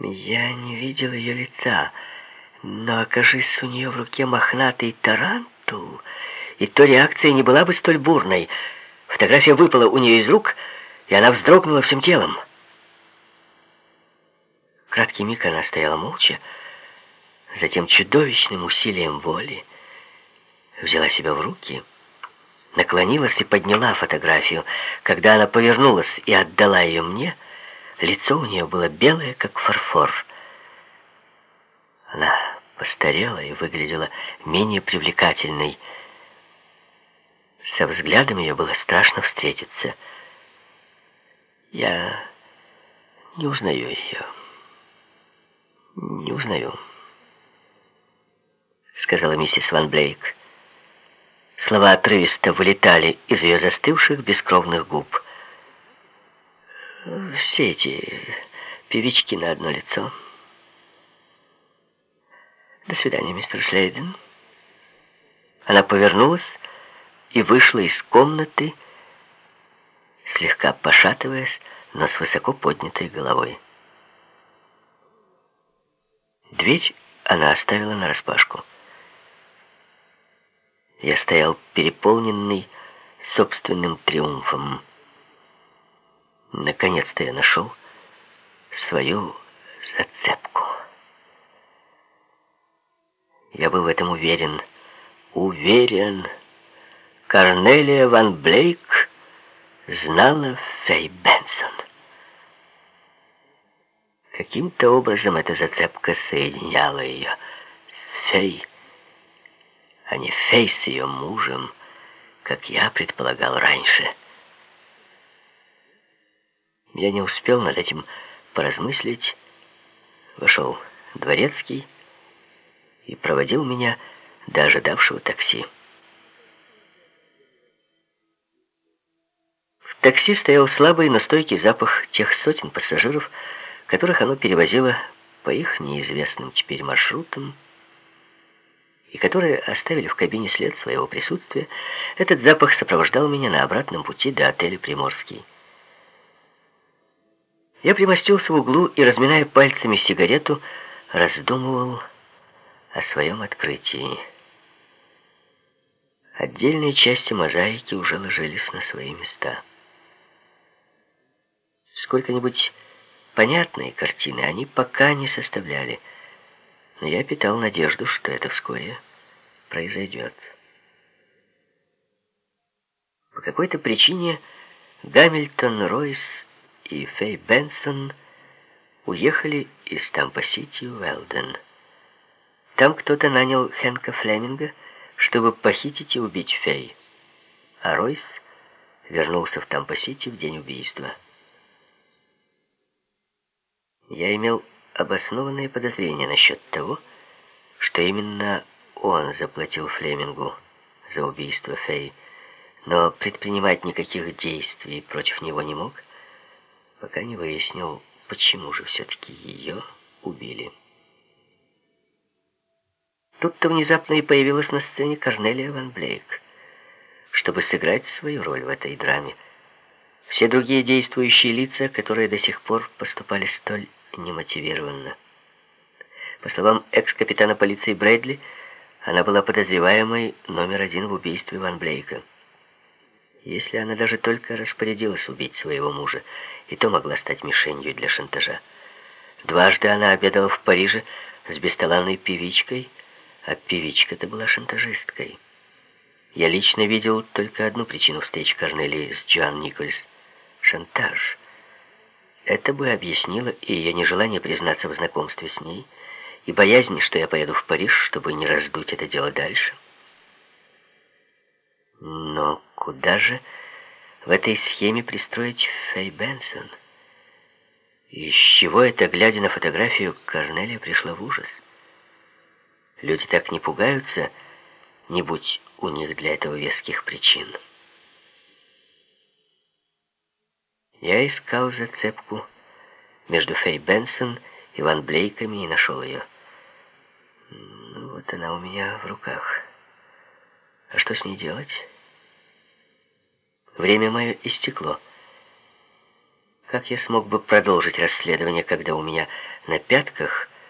Я не видел ее лица, но окажись у нее в руке мохнатый тарантул, и то реакция не была бы столь бурной. Фотография выпала у нее из рук, и она вздрогнула всем телом. Краткий миг она стояла молча, затем чудовищным усилием воли взяла себя в руки, наклонилась и подняла фотографию. Когда она повернулась и отдала ее мне, лицо у нее было белое, как фарфор. Она постарела и выглядела менее привлекательной. Со взглядом ее было страшно встретиться. Я не узнаю ее. «Не узнаю», — сказала миссис Ван Блейк. Слова отрывисто вылетали из ее застывших бескровных губ. «Все эти певички на одно лицо». «До свидания, мистер Слейден». Она повернулась и вышла из комнаты, слегка пошатываясь, но с высоко поднятой головой. Дверь она оставила нараспашку. Я стоял переполненный собственным триумфом. Наконец-то я нашел свою зацепку. Я был в этом уверен. Уверен. Корнелия Ван Блейк знала Фей Бенсон. Каким-то образом эта зацепка соединяла ее с Фей, а не Фей с ее мужем, как я предполагал раньше. Я не успел над этим поразмыслить. Вошел дворецкий и проводил меня до ожидавшего такси. В такси стоял слабый, но стойкий запах тех сотен пассажиров, которых оно перевозило по их неизвестным теперь маршрутам, и которые оставили в кабине след своего присутствия, этот запах сопровождал меня на обратном пути до отеля «Приморский». Я примостился в углу и, разминая пальцами сигарету, раздумывал о своем открытии. Отдельные части мозаики уже ложились на свои места. Сколько-нибудь Понятные картины они пока не составляли, но я питал надежду, что это вскоре произойдет. По какой-то причине Гамильтон Ройс и Фэй Бенсон уехали из Тампа-Сити в Элден. Там кто-то нанял Хэнка Флеминга, чтобы похитить и убить Фэй, а Ройс вернулся в Тампа-Сити в день убийства. Я имел обоснованные подозрения насчет того, что именно он заплатил Флемингу за убийство Фэй, но предпринимать никаких действий против него не мог, пока не выяснил, почему же все-таки ее убили. Тут-то внезапно и появилась на сцене Корнелия Ван Блейк, чтобы сыграть свою роль в этой драме. Все другие действующие лица, которые до сих пор поступали столь немотивированно. По словам экс-капитана полиции Брэдли, она была подозреваемой номер один в убийстве Ван Блейка. Если она даже только распорядилась убить своего мужа, и то могла стать мишенью для шантажа. Дважды она обедала в Париже с бесталанной певичкой, а певичка-то была шантажисткой. Я лично видел только одну причину встречи Корнелии с Джоан Никольс — шантаж — это бы объяснило и ее нежелание признаться в знакомстве с ней, и боязнь, что я поеду в Париж, чтобы не раздуть это дело дальше. Но куда же в этой схеме пристроить Фэй Бенсон? И с чего это, глядя на фотографию, Корнелия пришла в ужас? Люди так не пугаются, не будь у них для этого веских причин. Я искал зацепку между Фэй Бенсон и Ван Блейками и нашел ее. Ну, вот она у меня в руках. А что с ней делать? Время мое истекло. Как я смог бы продолжить расследование, когда у меня на пятках